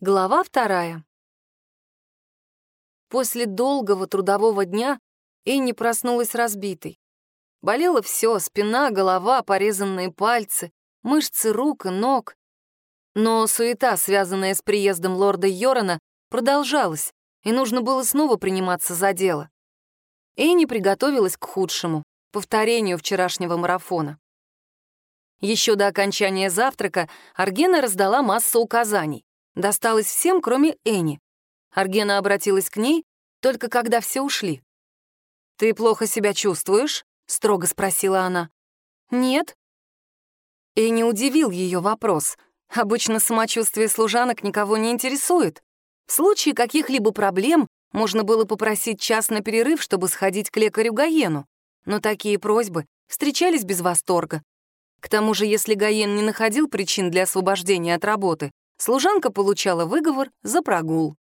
Глава вторая. После долгого трудового дня Энни проснулась разбитой. Болело все — спина, голова, порезанные пальцы, мышцы рук и ног. Но суета, связанная с приездом лорда Йорона, продолжалась, и нужно было снова приниматься за дело. Энни приготовилась к худшему — повторению вчерашнего марафона. Еще до окончания завтрака Аргена раздала массу указаний досталось всем, кроме Эни. Аргена обратилась к ней только когда все ушли. «Ты плохо себя чувствуешь?» — строго спросила она. «Нет». Эни удивил ее вопрос. Обычно самочувствие служанок никого не интересует. В случае каких-либо проблем можно было попросить час на перерыв, чтобы сходить к лекарю Гаену. Но такие просьбы встречались без восторга. К тому же, если Гаен не находил причин для освобождения от работы, служанка получала выговор за прогул.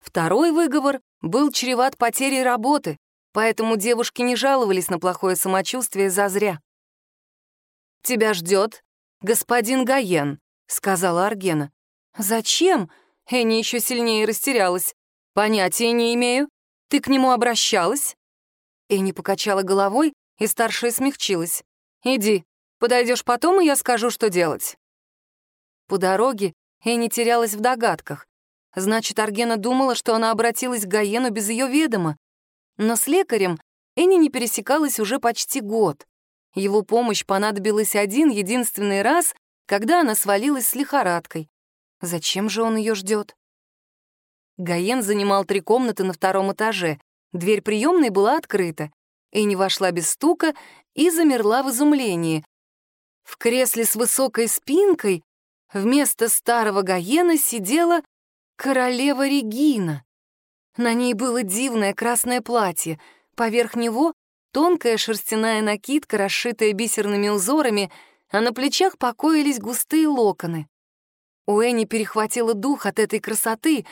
Второй выговор был чреват потерей работы, поэтому девушки не жаловались на плохое самочувствие зазря. «Тебя ждет господин Гаен», — сказала Аргена. «Зачем?» — Энни еще сильнее растерялась. «Понятия не имею. Ты к нему обращалась?» Энни покачала головой, и старшая смягчилась. «Иди, подойдешь потом, и я скажу, что делать». По дороге Энни терялась в догадках. Значит, Аргена думала, что она обратилась к Гаену без ее ведома. Но с лекарем Энни не пересекалась уже почти год. Его помощь понадобилась один единственный раз, когда она свалилась с лихорадкой. Зачем же он ее ждет? Гаен занимал три комнаты на втором этаже. Дверь приемной была открыта. Энни вошла без стука и замерла в изумлении. В кресле с высокой спинкой Вместо старого Гаена сидела королева Регина. На ней было дивное красное платье, поверх него тонкая шерстяная накидка, расшитая бисерными узорами, а на плечах покоились густые локоны. У Энни перехватило дух от этой красоты,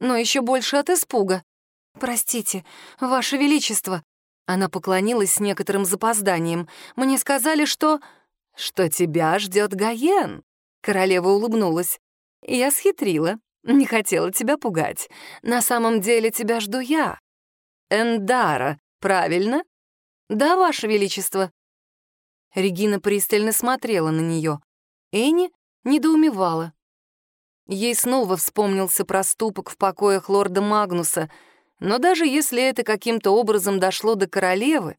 но еще больше от испуга. «Простите, Ваше Величество!» Она поклонилась с некоторым запозданием. «Мне сказали, что...» «Что тебя ждет Гаен», Королева улыбнулась. «Я схитрила, не хотела тебя пугать. На самом деле тебя жду я. Эндара, правильно?» «Да, Ваше Величество». Регина пристально смотрела на нее. Энни недоумевала. Ей снова вспомнился проступок в покоях лорда Магнуса, но даже если это каким-то образом дошло до королевы,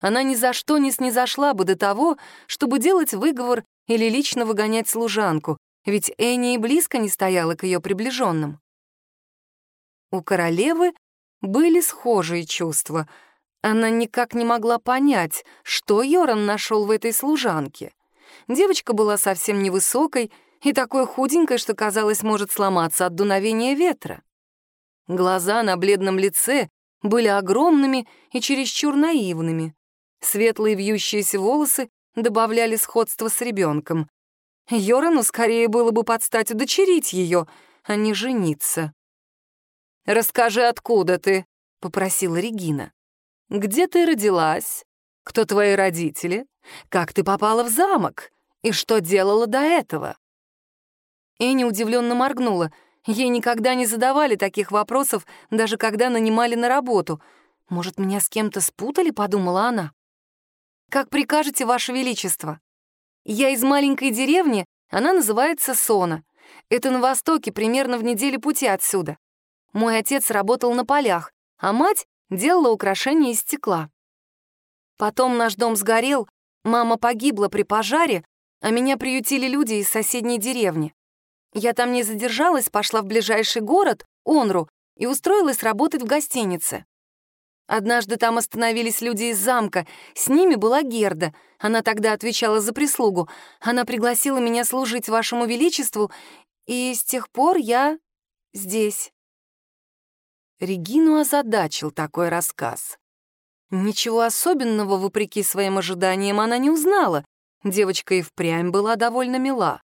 она ни за что не снизошла бы до того, чтобы делать выговор или лично выгонять служанку, ведь Энни и близко не стояла к ее приближенным. У королевы были схожие чувства. Она никак не могла понять, что Йоран нашел в этой служанке. Девочка была совсем невысокой и такой худенькой, что, казалось, может сломаться от дуновения ветра. Глаза на бледном лице были огромными и чересчур наивными. Светлые вьющиеся волосы добавляли сходство с ребенком. Йорану скорее было бы подстать удочерить ее, а не жениться. «Расскажи, откуда ты?» — попросила Регина. «Где ты родилась? Кто твои родители? Как ты попала в замок? И что делала до этого?» Энни удивленно моргнула. Ей никогда не задавали таких вопросов, даже когда нанимали на работу. «Может, меня с кем-то спутали?» — подумала она. «Как прикажете, Ваше Величество. Я из маленькой деревни, она называется Сона. Это на востоке, примерно в неделе пути отсюда. Мой отец работал на полях, а мать делала украшения из стекла. Потом наш дом сгорел, мама погибла при пожаре, а меня приютили люди из соседней деревни. Я там не задержалась, пошла в ближайший город, Онру, и устроилась работать в гостинице. Однажды там остановились люди из замка. С ними была Герда. Она тогда отвечала за прислугу. Она пригласила меня служить вашему величеству, и с тех пор я здесь. Регину озадачил такой рассказ. Ничего особенного, вопреки своим ожиданиям, она не узнала. Девочка и впрямь была довольно мила.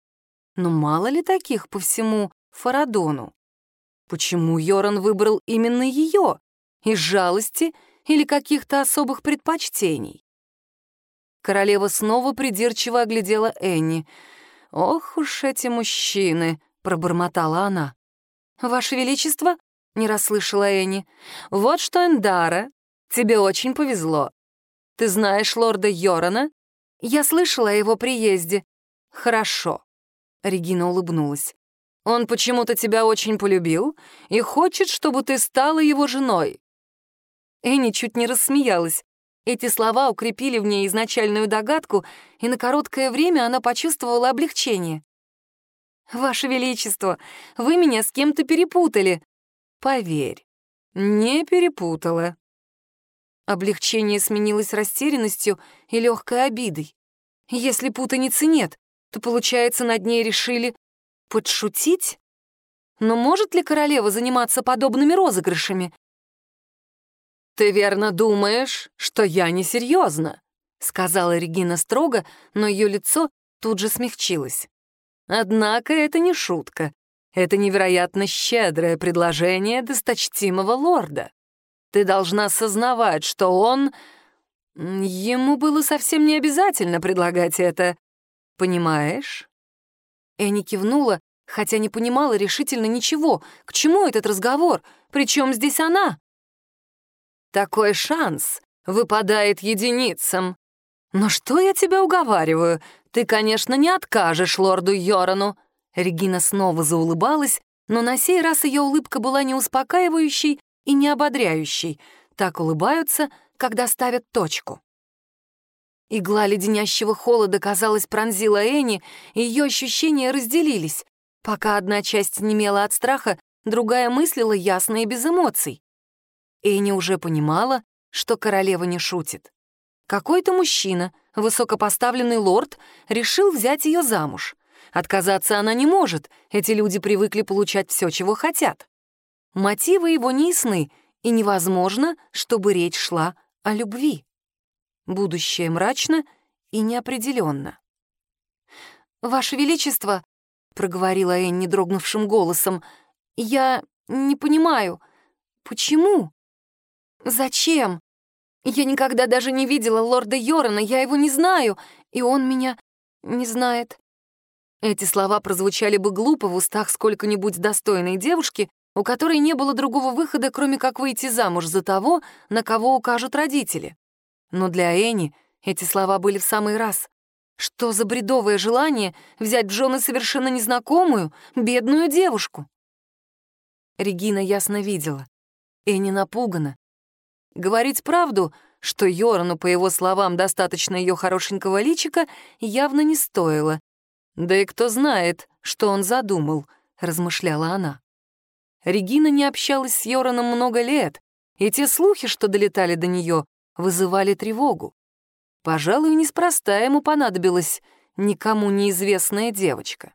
Но мало ли таких по всему Фарадону? Почему Йоран выбрал именно ее? Из жалости или каких-то особых предпочтений? Королева снова придирчиво оглядела Энни. «Ох уж эти мужчины!» — пробормотала она. «Ваше Величество?» — не расслышала Энни. «Вот что, Эндара, тебе очень повезло. Ты знаешь лорда Йорона?» «Я слышала о его приезде». «Хорошо», — Регина улыбнулась. «Он почему-то тебя очень полюбил и хочет, чтобы ты стала его женой». Энни чуть не рассмеялась. Эти слова укрепили в ней изначальную догадку, и на короткое время она почувствовала облегчение. «Ваше Величество, вы меня с кем-то перепутали». «Поверь, не перепутала». Облегчение сменилось растерянностью и легкой обидой. Если путаницы нет, то, получается, над ней решили подшутить? Но может ли королева заниматься подобными розыгрышами? «Ты верно думаешь, что я несерьезно?» — сказала Регина строго, но ее лицо тут же смягчилось. «Однако это не шутка. Это невероятно щедрое предложение досточтимого лорда. Ты должна сознавать, что он... Ему было совсем не обязательно предлагать это. Понимаешь?» Энни кивнула, хотя не понимала решительно ничего. К чему этот разговор? Причем здесь она? Такой шанс выпадает единицам. Но что я тебя уговариваю? Ты, конечно, не откажешь лорду Йорану. Регина снова заулыбалась, но на сей раз ее улыбка была не успокаивающей и не ободряющей. Так улыбаются, когда ставят точку. Игла леденящего холода, казалось, пронзила Энни, и ее ощущения разделились. Пока одна часть немела от страха, другая мыслила ясно и без эмоций. Эйни уже понимала, что королева не шутит. Какой-то мужчина, высокопоставленный лорд, решил взять ее замуж. Отказаться она не может, эти люди привыкли получать все, чего хотят. Мотивы его не ясны, и невозможно, чтобы речь шла о любви. Будущее мрачно и неопределенно. «Ваше Величество», — проговорила Энни дрогнувшим голосом, — «я не понимаю, почему?» «Зачем? Я никогда даже не видела лорда Йорона, я его не знаю, и он меня не знает». Эти слова прозвучали бы глупо в устах сколько-нибудь достойной девушки, у которой не было другого выхода, кроме как выйти замуж за того, на кого укажут родители. Но для Эни эти слова были в самый раз. Что за бредовое желание взять в жены совершенно незнакомую, бедную девушку? Регина ясно видела. Эни напугана, Говорить правду, что Йорану, по его словам, достаточно ее хорошенького личика, явно не стоило. «Да и кто знает, что он задумал», — размышляла она. Регина не общалась с Йораном много лет, и те слухи, что долетали до нее, вызывали тревогу. Пожалуй, неспроста ему понадобилась никому неизвестная девочка.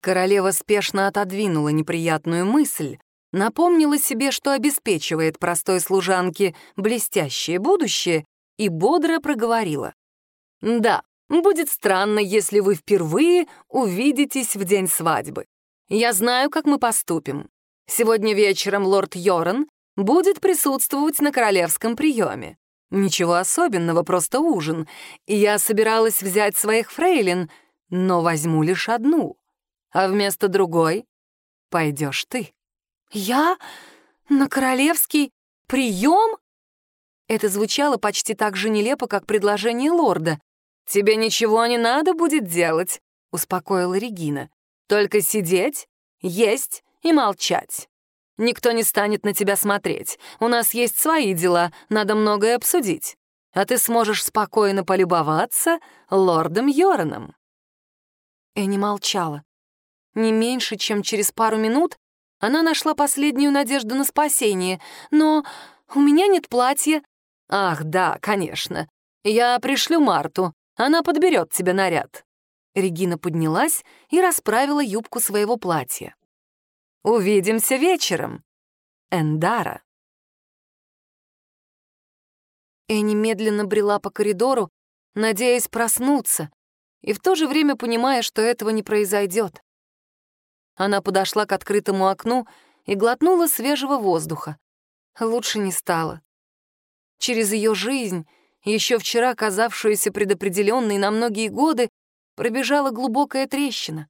Королева спешно отодвинула неприятную мысль, напомнила себе, что обеспечивает простой служанке блестящее будущее, и бодро проговорила. «Да, будет странно, если вы впервые увидитесь в день свадьбы. Я знаю, как мы поступим. Сегодня вечером лорд Йоран будет присутствовать на королевском приеме. Ничего особенного, просто ужин. Я собиралась взять своих фрейлин, но возьму лишь одну. А вместо другой пойдешь ты. «Я? На королевский прием?» Это звучало почти так же нелепо, как предложение лорда. «Тебе ничего не надо будет делать», — успокоила Регина. «Только сидеть, есть и молчать. Никто не станет на тебя смотреть. У нас есть свои дела, надо многое обсудить. А ты сможешь спокойно полюбоваться лордом Йораном». Эни молчала. Не меньше, чем через пару минут она нашла последнюю надежду на спасение. Но у меня нет платья. Ах, да, конечно. Я пришлю Марту. Она подберет тебе наряд. Регина поднялась и расправила юбку своего платья. Увидимся вечером. Эндара. Эни медленно брела по коридору, надеясь проснуться, и в то же время понимая, что этого не произойдет. Она подошла к открытому окну и глотнула свежего воздуха. Лучше не стало. Через ее жизнь, еще вчера казавшуюся предопределенной на многие годы, пробежала глубокая трещина.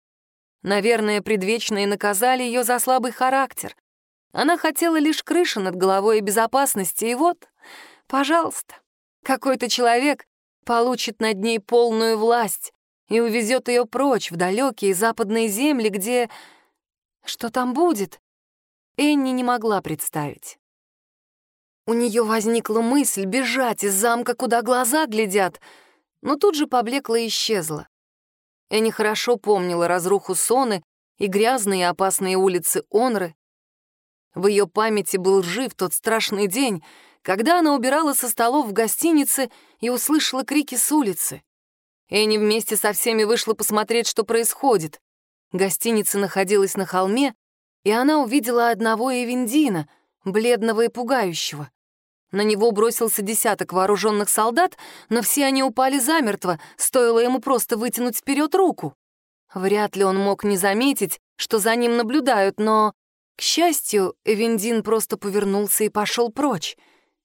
Наверное, предвечные наказали ее за слабый характер. Она хотела лишь крыши над головой и безопасности, и вот, пожалуйста, какой-то человек получит над ней полную власть и увезет ее прочь в далекие западные земли, где... Что там будет? Энни не могла представить. У нее возникла мысль бежать из замка, куда глаза глядят, но тут же поблекла и исчезла. Энни хорошо помнила разруху Соны и грязные опасные улицы Онры. В ее памяти был жив тот страшный день, когда она убирала со столов в гостинице и услышала крики с улицы. Энни вместе со всеми вышла посмотреть, что происходит. Гостиница находилась на холме, и она увидела одного Эвендина, бледного и пугающего. На него бросился десяток вооруженных солдат, но все они упали замертво, стоило ему просто вытянуть вперед руку. Вряд ли он мог не заметить, что за ним наблюдают, но, к счастью, Эвендин просто повернулся и пошел прочь,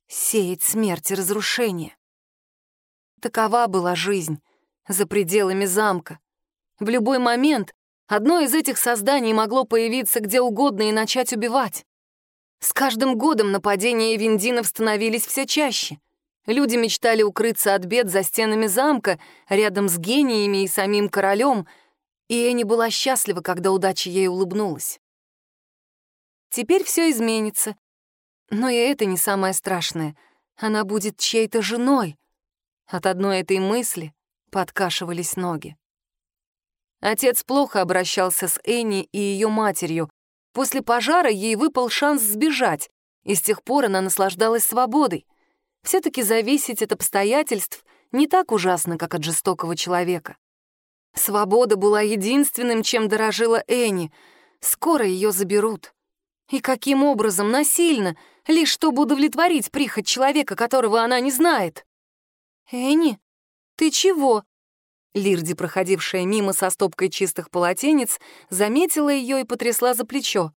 сеять смерть и разрушение. Такова была жизнь за пределами замка. В любой момент одно из этих созданий могло появиться где угодно и начать убивать. С каждым годом нападения виндинов становились все чаще. Люди мечтали укрыться от бед за стенами замка, рядом с гениями и самим королем, и Энни была счастлива, когда удача ей улыбнулась. Теперь все изменится. Но и это не самое страшное. Она будет чьей-то женой. От одной этой мысли подкашивались ноги. Отец плохо обращался с Энни и ее матерью, После пожара ей выпал шанс сбежать, и с тех пор она наслаждалась свободой. Все-таки зависеть от обстоятельств не так ужасно, как от жестокого человека. Свобода была единственным, чем дорожила Энни. Скоро ее заберут. И каким образом? Насильно, лишь чтобы удовлетворить прихоть человека, которого она не знает. «Энни, ты чего?» Лирди, проходившая мимо со стопкой чистых полотенец, заметила ее и потрясла за плечо.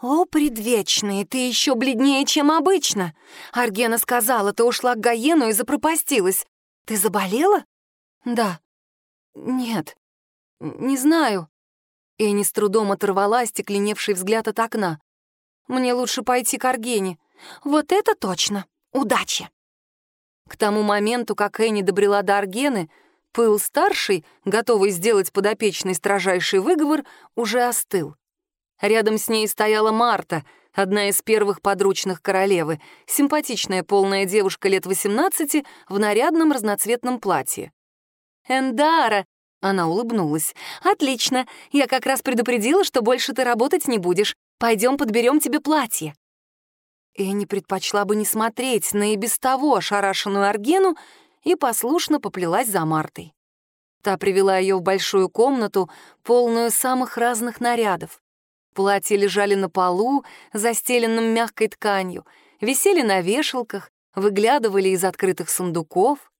«О, предвечный, ты еще бледнее, чем обычно! Аргена сказала, ты ушла к Гаену и запропастилась. Ты заболела?» «Да». «Нет, не знаю». Энни с трудом оторвала стекленевший взгляд от окна. «Мне лучше пойти к Аргене. Вот это точно! Удачи!» К тому моменту, как Энни добрела до Аргены, Пыл старший, готовый сделать подопечный строжайший выговор, уже остыл. Рядом с ней стояла Марта, одна из первых подручных королевы, симпатичная полная девушка лет 18 в нарядном разноцветном платье. «Эндара!» — она улыбнулась. «Отлично! Я как раз предупредила, что больше ты работать не будешь. Пойдем подберем тебе платье». Энни предпочла бы не смотреть на и без того ошарашенную Аргену и послушно поплелась за Мартой. Та привела ее в большую комнату, полную самых разных нарядов. Платья лежали на полу, застеленном мягкой тканью, висели на вешалках, выглядывали из открытых сундуков.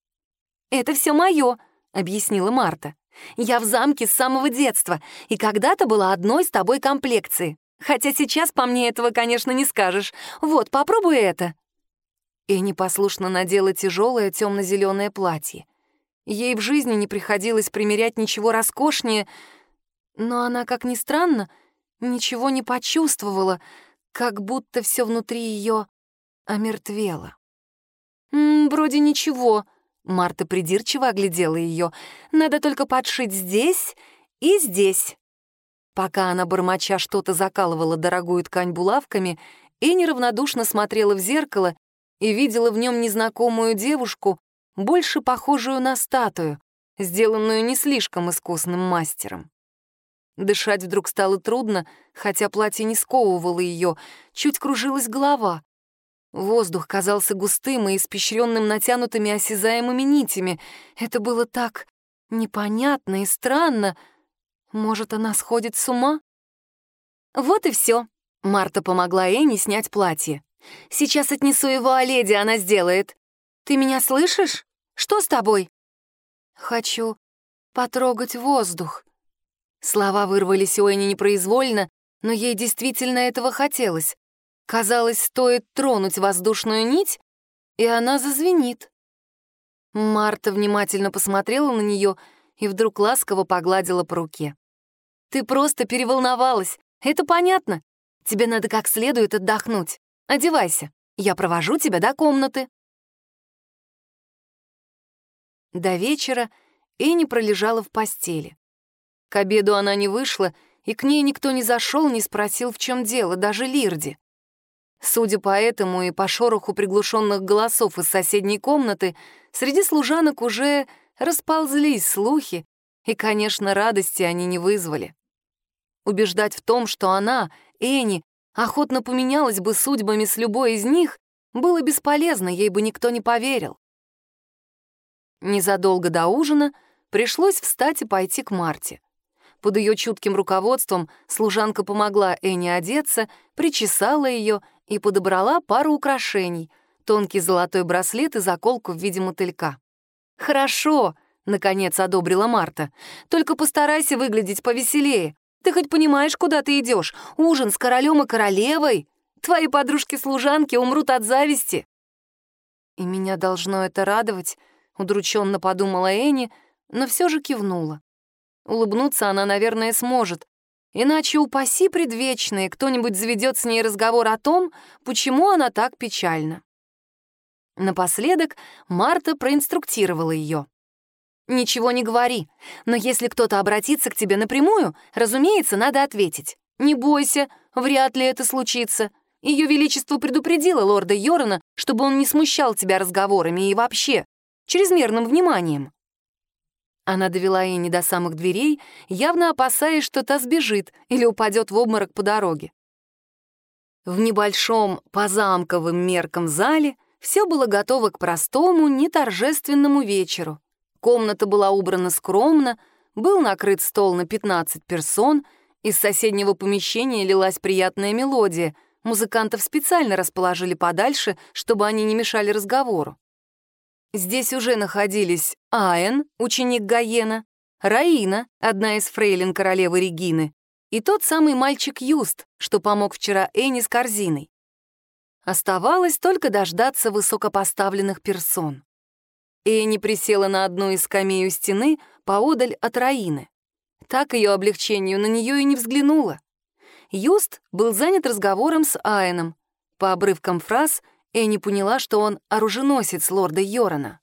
«Это все мое», — объяснила Марта. «Я в замке с самого детства, и когда-то была одной с тобой комплекции. Хотя сейчас по мне этого, конечно, не скажешь. Вот, попробуй это». И непослушно надела тяжелое темно-зеленое платье. Ей в жизни не приходилось примерять ничего роскошнее, но она, как ни странно, ничего не почувствовала, как будто все внутри ее омертвело. «М «Вроде ничего», — Марта придирчиво оглядела ее. «Надо только подшить здесь и здесь». Пока она, бормоча, что-то закалывала дорогую ткань булавками, и неравнодушно смотрела в зеркало и видела в нем незнакомую девушку, больше похожую на статую, сделанную не слишком искусным мастером. Дышать вдруг стало трудно, хотя платье не сковывало ее, чуть кружилась голова. Воздух казался густым и испещренным натянутыми осязаемыми нитями. Это было так непонятно и странно. Может, она сходит с ума? Вот и все. Марта помогла Энни снять платье. Сейчас отнесу его Оледи, она сделает. Ты меня слышишь? Что с тобой?» «Хочу потрогать воздух». Слова вырвались у Энни непроизвольно, но ей действительно этого хотелось. Казалось, стоит тронуть воздушную нить, и она зазвенит. Марта внимательно посмотрела на нее и вдруг ласково погладила по руке. Ты просто переволновалась. Это понятно. Тебе надо как следует отдохнуть. Одевайся. Я провожу тебя до комнаты». До вечера Энни пролежала в постели. К обеду она не вышла, и к ней никто не зашел, не спросил, в чем дело, даже Лирди. Судя по этому и по шороху приглушенных голосов из соседней комнаты, среди служанок уже расползлись слухи, и, конечно, радости они не вызвали. Убеждать в том, что она, Энни, охотно поменялась бы судьбами с любой из них, было бесполезно, ей бы никто не поверил. Незадолго до ужина пришлось встать и пойти к Марте. Под ее чутким руководством служанка помогла Энни одеться, причесала ее и подобрала пару украшений — тонкий золотой браслет и заколку в виде мотылька. «Хорошо», — наконец одобрила Марта. «Только постарайся выглядеть повеселее. Ты хоть понимаешь, куда ты идешь? Ужин с королем и королевой? Твои подружки-служанки умрут от зависти». «И меня должно это радовать», — удрученно подумала Энни, но все же кивнула. Улыбнуться она, наверное, сможет. Иначе упаси предвечные, кто-нибудь заведет с ней разговор о том, почему она так печальна. Напоследок Марта проинструктировала ее. «Ничего не говори, но если кто-то обратится к тебе напрямую, разумеется, надо ответить. Не бойся, вряд ли это случится. Ее Величество предупредило лорда Йорона, чтобы он не смущал тебя разговорами и вообще, чрезмерным вниманием». Она довела Энни до самых дверей, явно опасаясь, что та сбежит или упадет в обморок по дороге. В небольшом, по замковым меркам зале все было готово к простому, неторжественному вечеру. Комната была убрана скромно, был накрыт стол на 15 персон, из соседнего помещения лилась приятная мелодия, музыкантов специально расположили подальше, чтобы они не мешали разговору. Здесь уже находились Аэн, ученик Гаена, Раина, одна из фрейлин королевы Регины, и тот самый мальчик Юст, что помог вчера Энни с корзиной. Оставалось только дождаться высокопоставленных персон. Энни присела на одну из скамей у стены поодаль от Раины. Так ее облегчению на нее и не взглянула. Юст был занят разговором с Аэном. По обрывкам фраз — Энни поняла, что он оруженосец лорда Йорона.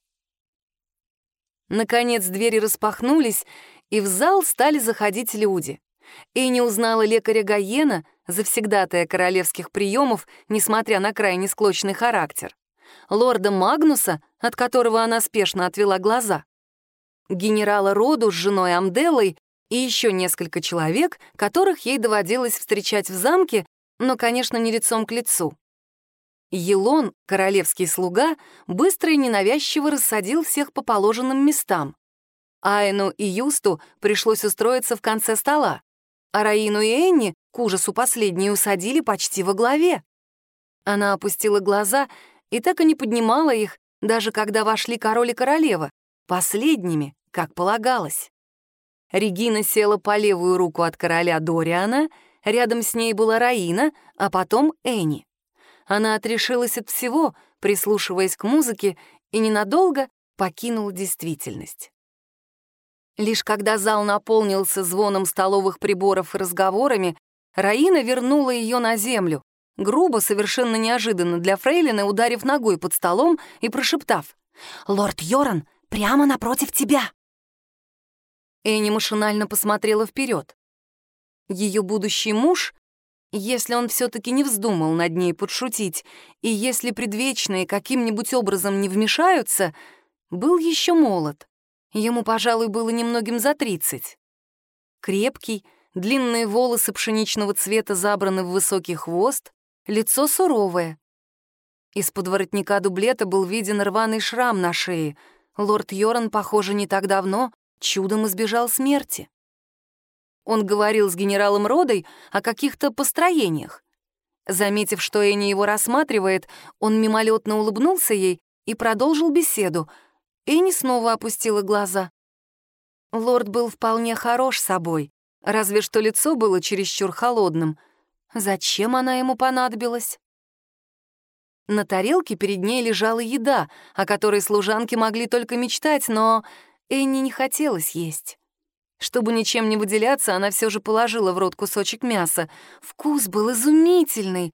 Наконец двери распахнулись, и в зал стали заходить люди. Энни узнала лекаря Гаена, завсегдатая королевских приемов, несмотря на крайне склочный характер. Лорда Магнуса, от которого она спешно отвела глаза. Генерала Роду с женой Амделой и еще несколько человек, которых ей доводилось встречать в замке, но, конечно, не лицом к лицу. Елон, королевский слуга, быстро и ненавязчиво рассадил всех по положенным местам. Айну и Юсту пришлось устроиться в конце стола, а Раину и Энни, к ужасу последней, усадили почти во главе. Она опустила глаза и так и не поднимала их, даже когда вошли король и королева, последними, как полагалось. Регина села по левую руку от короля Дориана, рядом с ней была Раина, а потом Энни. Она отрешилась от всего, прислушиваясь к музыке, и ненадолго покинула действительность. Лишь когда зал наполнился звоном столовых приборов и разговорами, Раина вернула ее на землю, грубо, совершенно неожиданно для Фрейлина, ударив ногой под столом и прошептав «Лорд Йоран прямо напротив тебя!» Энни машинально посмотрела вперед. Ее будущий муж если он все-таки не вздумал над ней подшутить, и если предвечные каким-нибудь образом не вмешаются, был еще молод. Ему, пожалуй, было немногим за тридцать. Крепкий, длинные волосы пшеничного цвета забраны в высокий хвост, лицо суровое. Из-под воротника дублета был виден рваный шрам на шее. Лорд Йоран, похоже, не так давно чудом избежал смерти. Он говорил с генералом Родой о каких-то построениях. Заметив, что Энни его рассматривает, он мимолетно улыбнулся ей и продолжил беседу. Энни снова опустила глаза. Лорд был вполне хорош собой, разве что лицо было чересчур холодным. Зачем она ему понадобилась? На тарелке перед ней лежала еда, о которой служанки могли только мечтать, но Энни не хотелось есть. Чтобы ничем не выделяться, она все же положила в рот кусочек мяса. Вкус был изумительный.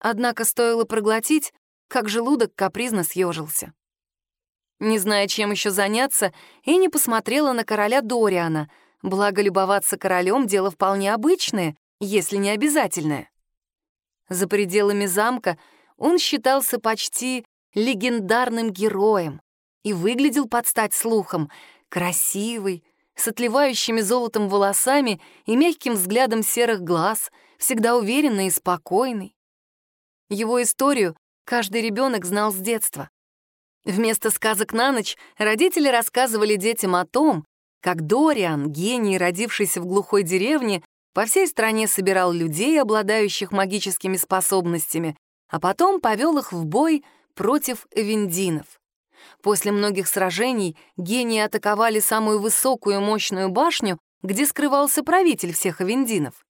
Однако стоило проглотить, как желудок капризно съежился. Не зная, чем еще заняться, и не посмотрела на короля Дориана, благо любоваться королем — дело вполне обычное, если не обязательное. За пределами замка он считался почти легендарным героем и выглядел под стать слухом, красивый, с отливающими золотом волосами и мягким взглядом серых глаз, всегда уверенный и спокойный. Его историю каждый ребенок знал с детства. Вместо сказок на ночь родители рассказывали детям о том, как Дориан, гений, родившийся в глухой деревне, по всей стране собирал людей, обладающих магическими способностями, а потом повел их в бой против виндинов. После многих сражений гении атаковали самую высокую мощную башню, где скрывался правитель всех авендинов.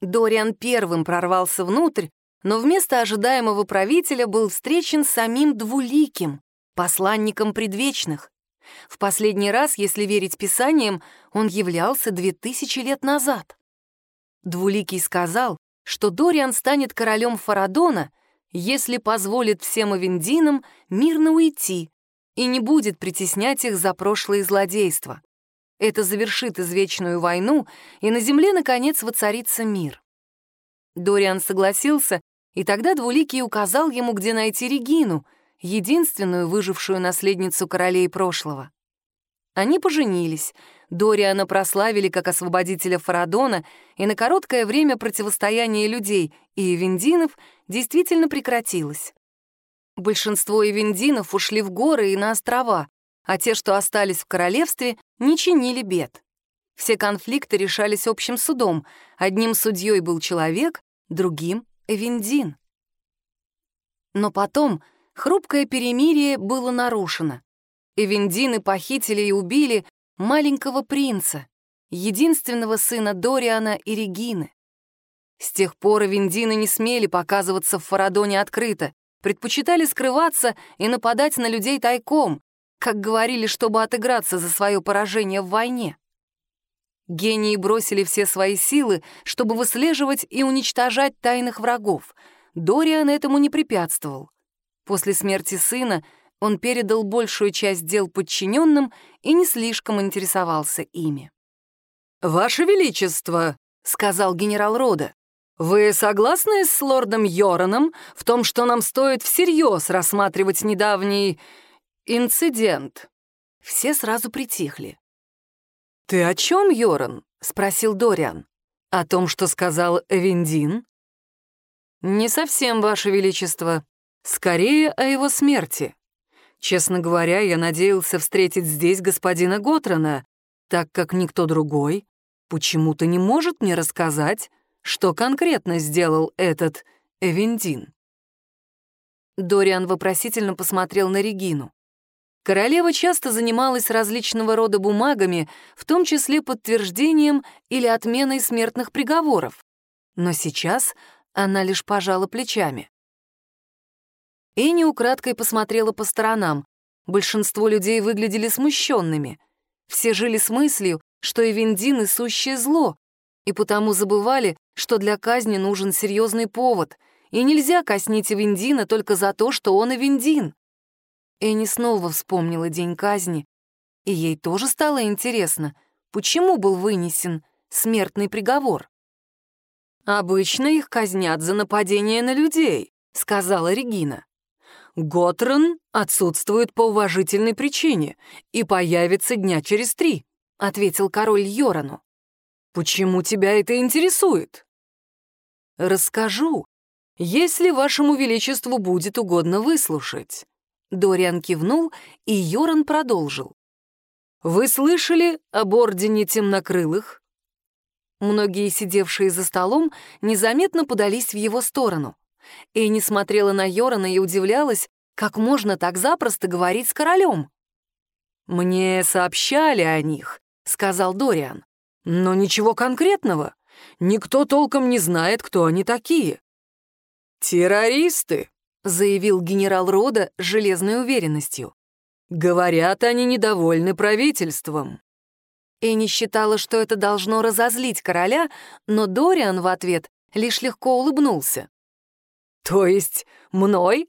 Дориан первым прорвался внутрь, но вместо ожидаемого правителя был встречен самим Двуликим, посланником предвечных. В последний раз, если верить писаниям, он являлся две тысячи лет назад. Двуликий сказал, что Дориан станет королем Фарадона, если позволит всем авендинам мирно уйти и не будет притеснять их за прошлые злодейства. Это завершит извечную войну, и на земле, наконец, воцарится мир. Дориан согласился, и тогда Двуликий указал ему, где найти Регину, единственную выжившую наследницу королей прошлого. Они поженились, Дориана прославили как освободителя Фарадона, и на короткое время противостояние людей и эвендинов действительно прекратилось. Большинство эвендинов ушли в горы и на острова, а те, что остались в королевстве, не чинили бед. Все конфликты решались общим судом. Одним судьей был человек, другим — Эвендин. Но потом хрупкое перемирие было нарушено. Эвендины похитили и убили маленького принца, единственного сына Дориана и Регины. С тех пор Эвендины не смели показываться в Фарадоне открыто, предпочитали скрываться и нападать на людей тайком, как говорили, чтобы отыграться за свое поражение в войне. Гении бросили все свои силы, чтобы выслеживать и уничтожать тайных врагов. Дориан этому не препятствовал. После смерти сына он передал большую часть дел подчиненным и не слишком интересовался ими. «Ваше Величество», — сказал генерал Рода, «Вы согласны с лордом Йораном в том, что нам стоит всерьез рассматривать недавний инцидент?» Все сразу притихли. «Ты о чем, Йоран?» — спросил Дориан. «О том, что сказал Эвендин?» «Не совсем, Ваше Величество. Скорее о его смерти. Честно говоря, я надеялся встретить здесь господина Готрона, так как никто другой почему-то не может мне рассказать, что конкретно сделал этот Эвендин? Дориан вопросительно посмотрел на Регину. Королева часто занималась различного рода бумагами, в том числе подтверждением или отменой смертных приговоров. Но сейчас она лишь пожала плечами. Эни украдкой посмотрела по сторонам. Большинство людей выглядели смущенными. Все жили с мыслью, что Эвендин — сущее зло, и потому забывали, что для казни нужен серьезный повод, и нельзя казнить Виндина только за то, что он и Виндин. Энни снова вспомнила день казни, и ей тоже стало интересно, почему был вынесен смертный приговор. «Обычно их казнят за нападение на людей», — сказала Регина. «Готрон отсутствует по уважительной причине и появится дня через три», — ответил король Йорану. Почему тебя это интересует? Расскажу, если вашему величеству будет угодно выслушать. Дориан кивнул, и Йоран продолжил. Вы слышали об Ордене Темнокрылых? Многие, сидевшие за столом, незаметно подались в его сторону. Эйни смотрела на Йорана и удивлялась, как можно так запросто говорить с королем. «Мне сообщали о них», — сказал Дориан. Но ничего конкретного. Никто толком не знает, кто они такие. «Террористы», — заявил генерал Рода с железной уверенностью. «Говорят, они недовольны правительством». Энни считала, что это должно разозлить короля, но Дориан в ответ лишь легко улыбнулся. «То есть мной?»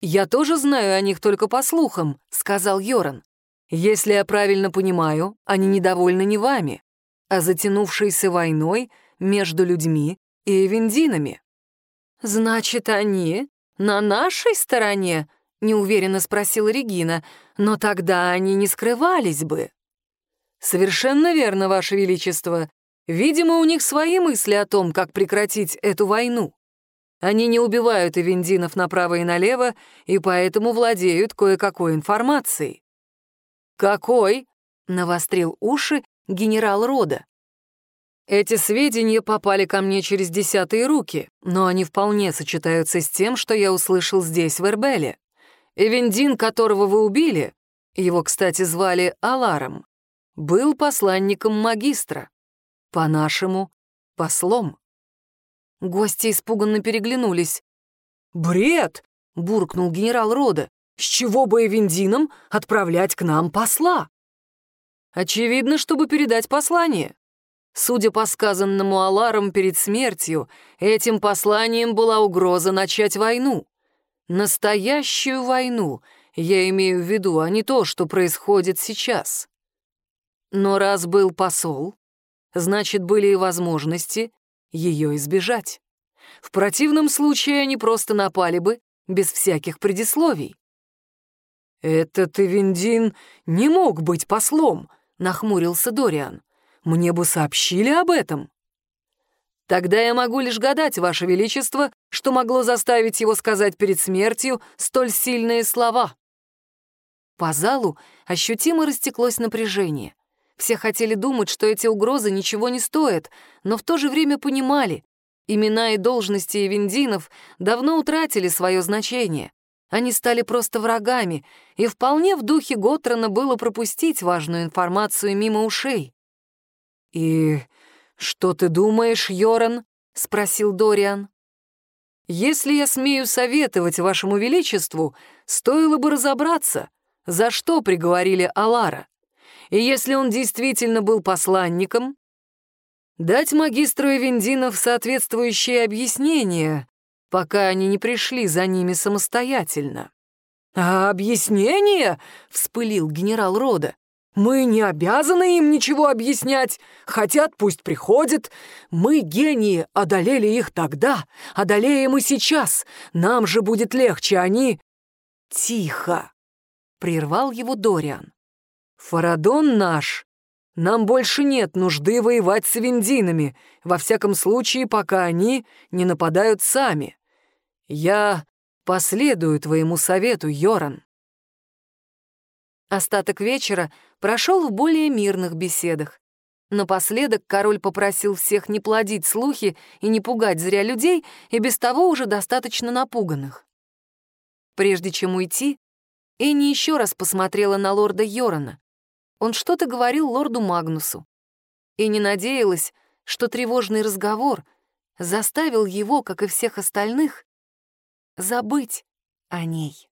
«Я тоже знаю о них только по слухам», — сказал Йоран. «Если я правильно понимаю, они недовольны не вами, а затянувшейся войной между людьми и эвендинами». «Значит, они на нашей стороне?» — неуверенно спросила Регина. «Но тогда они не скрывались бы». «Совершенно верно, Ваше Величество. Видимо, у них свои мысли о том, как прекратить эту войну. Они не убивают эвендинов направо и налево, и поэтому владеют кое-какой информацией». «Какой?» — навострил уши генерал Рода. Эти сведения попали ко мне через десятые руки, но они вполне сочетаются с тем, что я услышал здесь, в Эрбеле. Эвендин, которого вы убили, его, кстати, звали Аларом, был посланником магистра. По-нашему, послом. Гости испуганно переглянулись. «Бред!» — буркнул генерал Рода. «С чего бы Эвендинам отправлять к нам посла?» «Очевидно, чтобы передать послание. Судя по сказанному Аларом перед смертью, этим посланием была угроза начать войну. Настоящую войну, я имею в виду, а не то, что происходит сейчас. Но раз был посол, значит, были и возможности ее избежать. В противном случае они просто напали бы без всяких предисловий. «Этот Эвендин не мог быть послом», — нахмурился Дориан. Мне бы сообщили об этом. Тогда я могу лишь гадать, Ваше Величество, что могло заставить его сказать перед смертью столь сильные слова. По залу ощутимо растеклось напряжение. Все хотели думать, что эти угрозы ничего не стоят, но в то же время понимали, имена и должности Эвендинов давно утратили свое значение. Они стали просто врагами, и вполне в духе Готрана было пропустить важную информацию мимо ушей. «И что ты думаешь, Йоран?» — спросил Дориан. «Если я смею советовать вашему величеству, стоило бы разобраться, за что приговорили Алара. И если он действительно был посланником, дать магистру Эвендинов соответствующие объяснения, пока они не пришли за ними самостоятельно». «А объяснения?» — вспылил генерал Рода. Мы не обязаны им ничего объяснять. Хотят, пусть приходят. Мы, гении, одолели их тогда, одолеем и сейчас. Нам же будет легче, они...» «Тихо!» — прервал его Дориан. «Фарадон наш. Нам больше нет нужды воевать с вендинами, во всяком случае, пока они не нападают сами. Я последую твоему совету, Йоран». Остаток вечера прошел в более мирных беседах. Напоследок король попросил всех не плодить слухи и не пугать зря людей, и без того уже достаточно напуганных. Прежде чем уйти, Энни еще раз посмотрела на лорда Йорона. Он что-то говорил лорду Магнусу. И не надеялась, что тревожный разговор заставил его, как и всех остальных, забыть о ней.